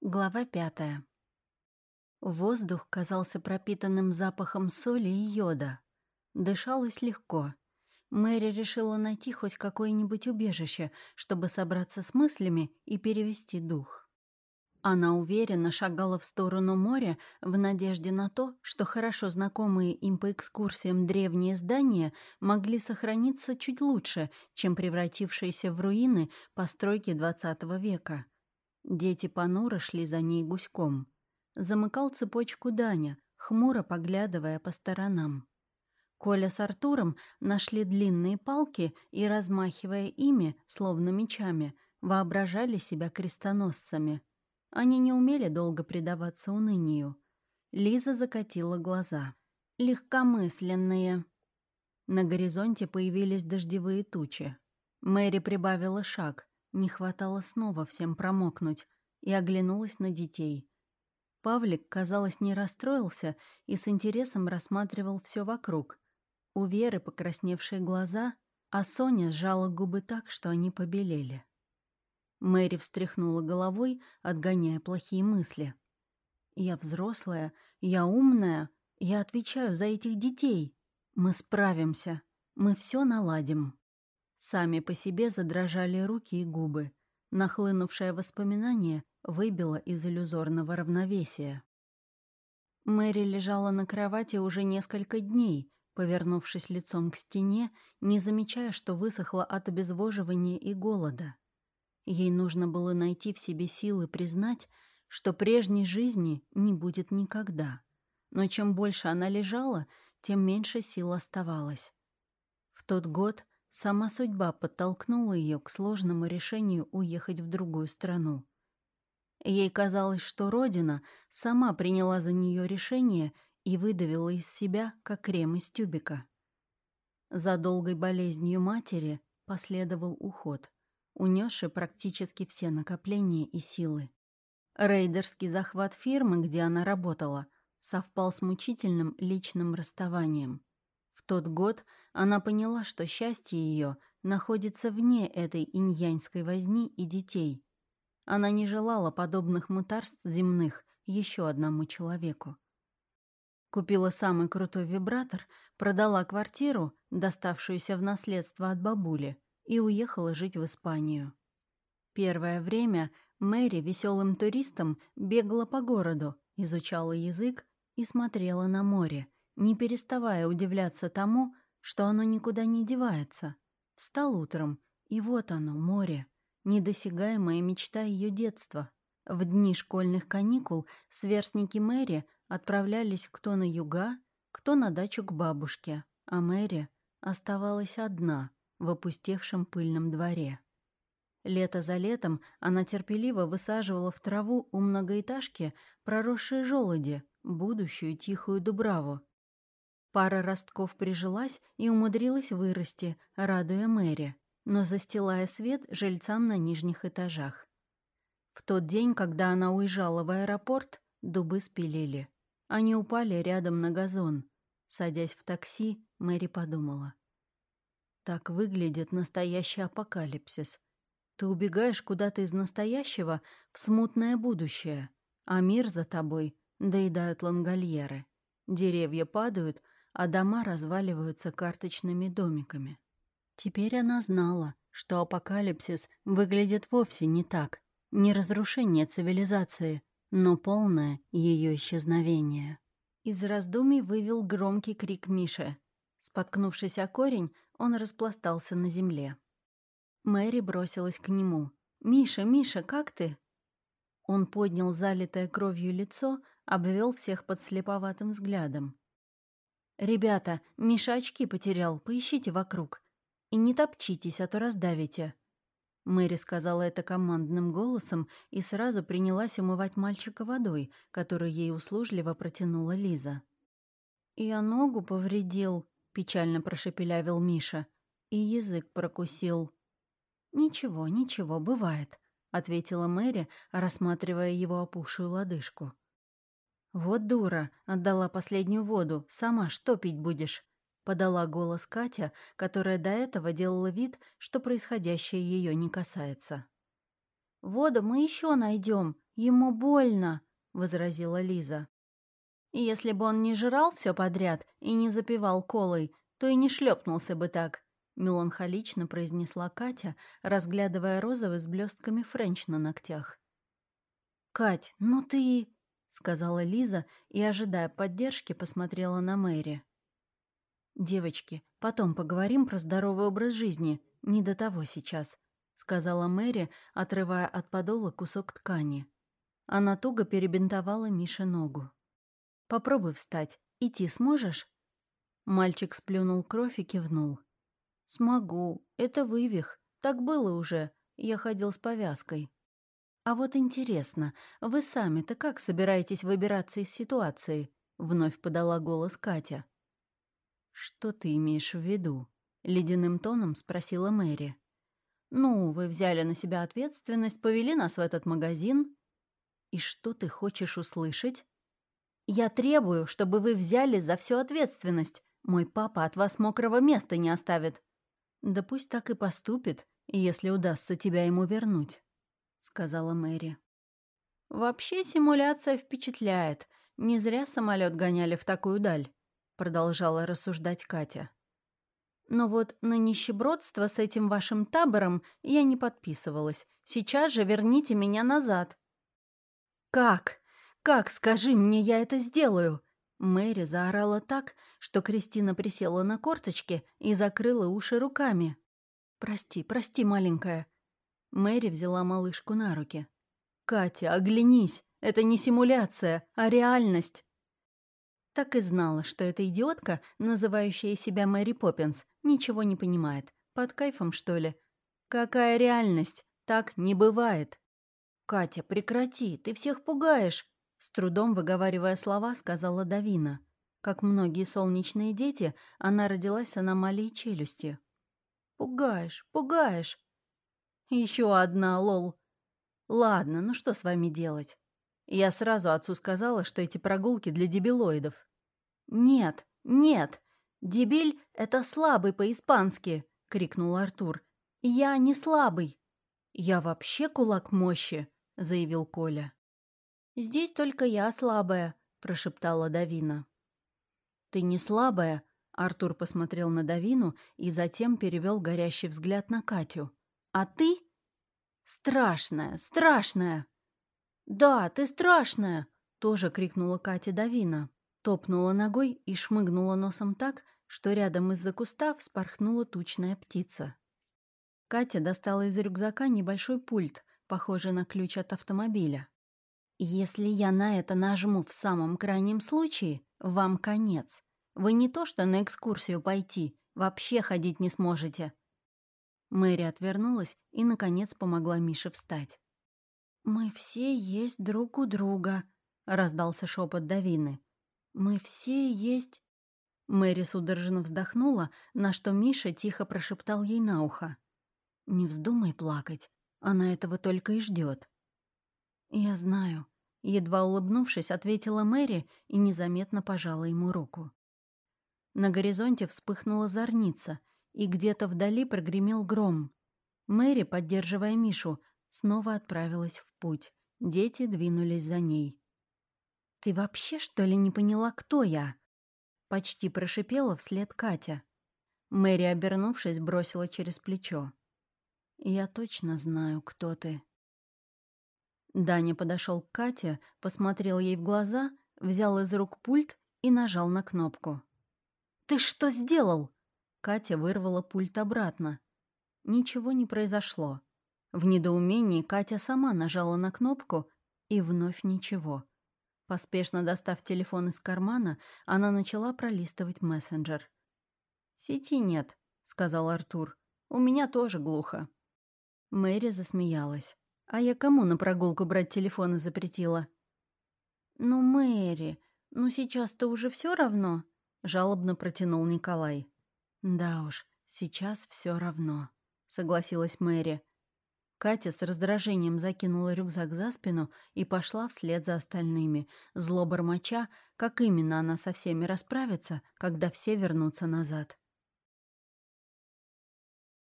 Глава пятая. Воздух казался пропитанным запахом соли и йода. Дышалось легко. Мэри решила найти хоть какое-нибудь убежище, чтобы собраться с мыслями и перевести дух. Она уверенно шагала в сторону моря в надежде на то, что хорошо знакомые им по экскурсиям древние здания могли сохраниться чуть лучше, чем превратившиеся в руины постройки XX века — Дети понуро шли за ней гуськом. Замыкал цепочку Даня, хмуро поглядывая по сторонам. Коля с Артуром нашли длинные палки и, размахивая ими, словно мечами, воображали себя крестоносцами. Они не умели долго предаваться унынию. Лиза закатила глаза. «Легкомысленные». На горизонте появились дождевые тучи. Мэри прибавила шаг. Не хватало снова всем промокнуть, и оглянулась на детей. Павлик, казалось, не расстроился и с интересом рассматривал все вокруг. У Веры покрасневшие глаза, а Соня сжала губы так, что они побелели. Мэри встряхнула головой, отгоняя плохие мысли. «Я взрослая, я умная, я отвечаю за этих детей. Мы справимся, мы все наладим». Сами по себе задрожали руки и губы. Нахлынувшее воспоминание выбило из иллюзорного равновесия. Мэри лежала на кровати уже несколько дней, повернувшись лицом к стене, не замечая, что высохла от обезвоживания и голода. Ей нужно было найти в себе силы признать, что прежней жизни не будет никогда. Но чем больше она лежала, тем меньше сил оставалось. В тот год Сама судьба подтолкнула ее к сложному решению уехать в другую страну. Ей казалось, что Родина сама приняла за нее решение и выдавила из себя, как крем из тюбика. За долгой болезнью матери последовал уход, унесший практически все накопления и силы. Рейдерский захват фирмы, где она работала, совпал с мучительным личным расставанием. Тот год она поняла, что счастье ее находится вне этой иньянской возни и детей. Она не желала подобных мутарств земных еще одному человеку. Купила самый крутой вибратор, продала квартиру, доставшуюся в наследство от бабули, и уехала жить в Испанию. Первое время Мэри веселым туристом бегала по городу, изучала язык и смотрела на море — не переставая удивляться тому, что оно никуда не девается. Встал утром, и вот оно, море, недосягаемая мечта ее детства. В дни школьных каникул сверстники Мэри отправлялись кто на юга, кто на дачу к бабушке, а Мэри оставалась одна в опустевшем пыльном дворе. Лето за летом она терпеливо высаживала в траву у многоэтажки проросшие желуди, будущую тихую дубраву, Пара ростков прижилась и умудрилась вырасти, радуя Мэри, но застилая свет жильцам на нижних этажах. В тот день, когда она уезжала в аэропорт, дубы спилили. Они упали рядом на газон. Садясь в такси, Мэри подумала. Так выглядит настоящий апокалипсис. Ты убегаешь куда-то из настоящего в смутное будущее, а мир за тобой доедают лангольеры. Деревья падают, а дома разваливаются карточными домиками. Теперь она знала, что апокалипсис выглядит вовсе не так, не разрушение цивилизации, но полное ее исчезновение. Из раздумий вывел громкий крик Миши. Споткнувшись о корень, он распластался на земле. Мэри бросилась к нему. «Миша, Миша, как ты?» Он поднял залитое кровью лицо, обвел всех подслеповатым взглядом. «Ребята, Миша очки потерял, поищите вокруг. И не топчитесь, а то раздавите». Мэри сказала это командным голосом и сразу принялась умывать мальчика водой, которую ей услужливо протянула Лиза. «Я ногу повредил», — печально прошепелявил Миша, — «и язык прокусил». «Ничего, ничего, бывает», — ответила Мэри, рассматривая его опухшую лодыжку. «Вот дура, отдала последнюю воду, сама что пить будешь?» Подала голос Катя, которая до этого делала вид, что происходящее ее не касается. «Воду мы еще найдем, Ему больно», — возразила Лиза. «Если бы он не жрал все подряд и не запивал колой, то и не шлепнулся бы так», — меланхолично произнесла Катя, разглядывая розовый с блестками френч на ногтях. «Кать, ну ты...» — сказала Лиза и, ожидая поддержки, посмотрела на Мэри. «Девочки, потом поговорим про здоровый образ жизни. Не до того сейчас», — сказала Мэри, отрывая от подола кусок ткани. Она туго перебинтовала Мише ногу. «Попробуй встать. Идти сможешь?» Мальчик сплюнул кровь и кивнул. «Смогу. Это вывих. Так было уже. Я ходил с повязкой». «А вот интересно, вы сами-то как собираетесь выбираться из ситуации?» — вновь подала голос Катя. «Что ты имеешь в виду?» — ледяным тоном спросила Мэри. «Ну, вы взяли на себя ответственность, повели нас в этот магазин». «И что ты хочешь услышать?» «Я требую, чтобы вы взяли за всю ответственность. Мой папа от вас мокрого места не оставит». «Да пусть так и поступит, если удастся тебя ему вернуть», — сказала Мэри. «Вообще симуляция впечатляет. Не зря самолет гоняли в такую даль продолжала рассуждать Катя. Но вот на нищебродство с этим вашим табором я не подписывалась. Сейчас же верните меня назад. Как? Как, скажи мне, я это сделаю? Мэри заорала так, что Кристина присела на корточки и закрыла уши руками. «Прости, прости, маленькая». Мэри взяла малышку на руки. «Катя, оглянись, это не симуляция, а реальность. Так и знала, что эта идиотка, называющая себя Мэри Поппинс, ничего не понимает. Под кайфом, что ли? Какая реальность? Так не бывает. «Катя, прекрати, ты всех пугаешь!» С трудом выговаривая слова, сказала Давина. Как многие солнечные дети, она родилась с аномалией челюсти. «Пугаешь, пугаешь!» Еще одна, лол. Ладно, ну что с вами делать? Я сразу отцу сказала, что эти прогулки для дебилоидов. «Нет, нет! Дебиль — это слабый по-испански!» — крикнул Артур. «Я не слабый!» «Я вообще кулак мощи!» — заявил Коля. «Здесь только я слабая», — прошептала Давина. «Ты не слабая», — Артур посмотрел на Давину и затем перевел горящий взгляд на Катю. «А ты?» «Страшная, страшная!» «Да, ты страшная!» — тоже крикнула Катя Давина. Топнула ногой и шмыгнула носом так, что рядом из-за куста вспорхнула тучная птица. Катя достала из рюкзака небольшой пульт, похожий на ключ от автомобиля. «Если я на это нажму в самом крайнем случае, вам конец. Вы не то что на экскурсию пойти, вообще ходить не сможете». Мэри отвернулась и, наконец, помогла Мише встать. «Мы все есть друг у друга», — раздался шепот Давины. «Мы все есть...» Мэри судорожно вздохнула, на что Миша тихо прошептал ей на ухо. «Не вздумай плакать, она этого только и ждет. «Я знаю», — едва улыбнувшись, ответила Мэри и незаметно пожала ему руку. На горизонте вспыхнула зорница, и где-то вдали прогремел гром. Мэри, поддерживая Мишу, снова отправилась в путь. Дети двинулись за ней. «Ты вообще, что ли, не поняла, кто я?» Почти прошипела вслед Катя. Мэри, обернувшись, бросила через плечо. «Я точно знаю, кто ты». Даня подошел к Кате, посмотрел ей в глаза, взял из рук пульт и нажал на кнопку. «Ты что сделал?» Катя вырвала пульт обратно. Ничего не произошло. В недоумении Катя сама нажала на кнопку, и вновь ничего. Поспешно достав телефон из кармана, она начала пролистывать мессенджер. «Сети нет», — сказал Артур. «У меня тоже глухо». Мэри засмеялась. «А я кому на прогулку брать телефоны запретила?» «Ну, Мэри, ну сейчас-то уже все равно», — жалобно протянул Николай. «Да уж, сейчас все равно», — согласилась Мэри. Катя с раздражением закинула рюкзак за спину и пошла вслед за остальными, зло бормоча, как именно она со всеми расправится, когда все вернутся назад.